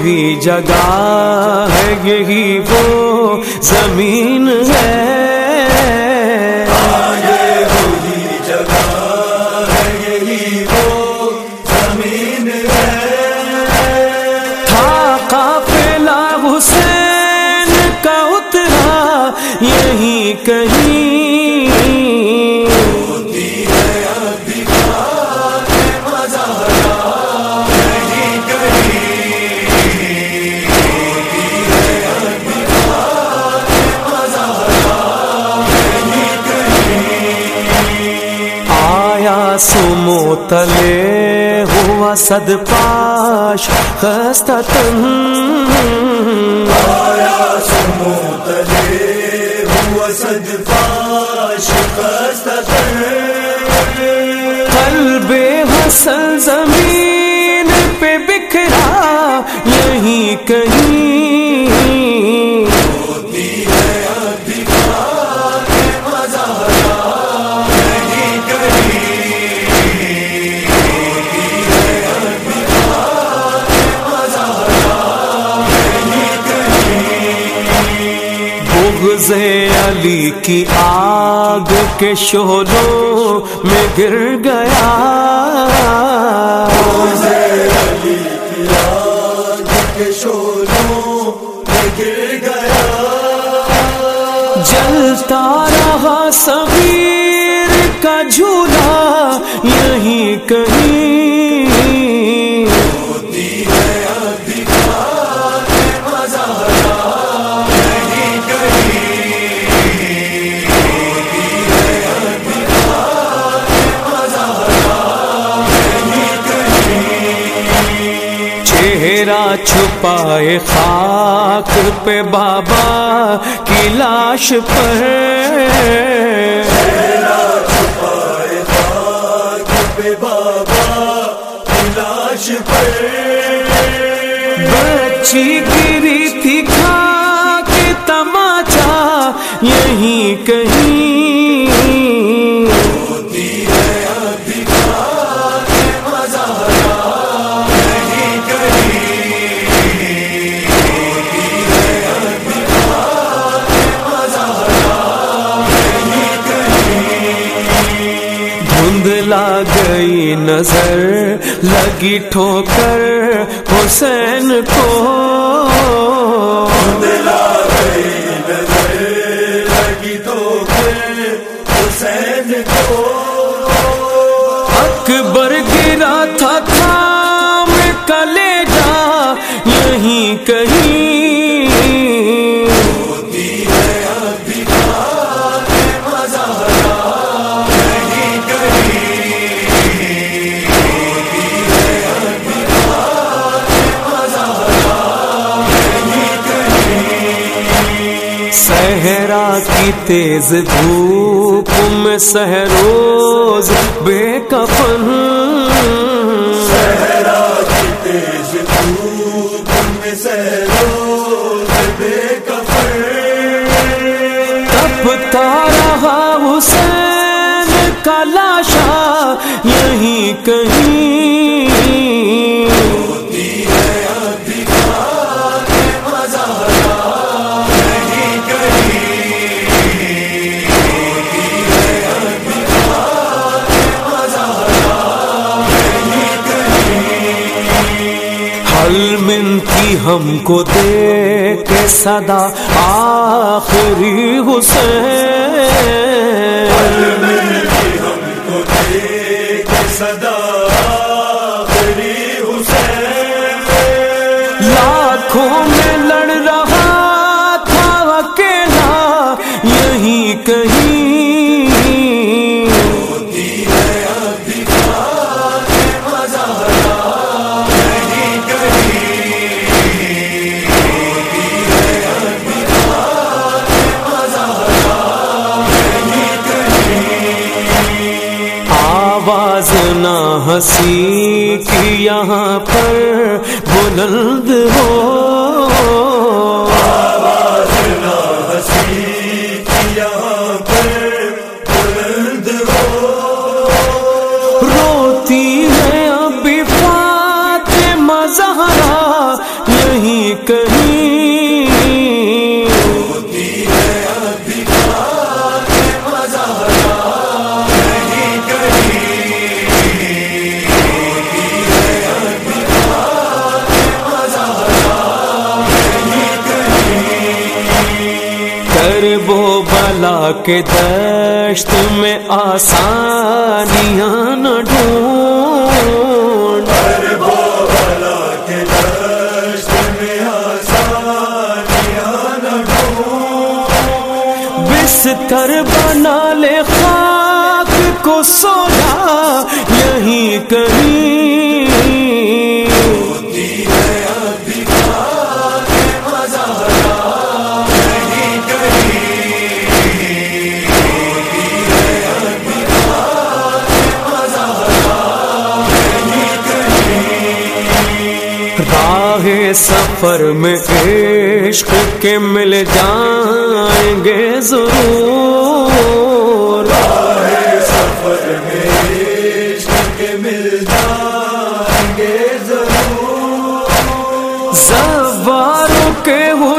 وہی جگہ ہے یہی وہ زمین ہے۔ تلے ہوا صد پاش خستہ تن۔ آیا سمو تلے ہوا صد پاش خستتر قلب حسن زمین بغض علی کی آگ کے شولوں میں گر گیا۔ علی کی آگ کے میں گر گیا۔ جلتا رہا صغیر کا جھولا یہی کہیں۔ پائے خاک پہ بابا کی لاش پر۔ پائے چھپائے خاک پہ بابا کی لاش پر بچی گری دھندلا گئی نظر لگی ٹھوکر حسین کو۔ دلا گئی نظر لگی حسین کو۔ اکبر گرا تھا تھام کلے جا یہیں کہیں صحرا کی تیز دھوپ میں سہروز بے کفن۔ صحرا کی تیز دھوپ میں سہروز بے کفر تپتا رہا حسین کی ہم کو دے کے صدا آخری حسین۔ ہم کو دیکھ صدا آخری حسین لاکھوں ہنسی کی یہاں پر بلند ہو نہ ڈھونڈ۔ بلا کے دشت میں آسانیاں نہ ڈھونڈ۔ بستر بنا لے خاک کو سویا یہیں کہیں راہ سفر میں عشق کے مل جائیں گے ضرور سفر میں عشق کے مل جائیں گے ضرور۔ زواروں کے ہو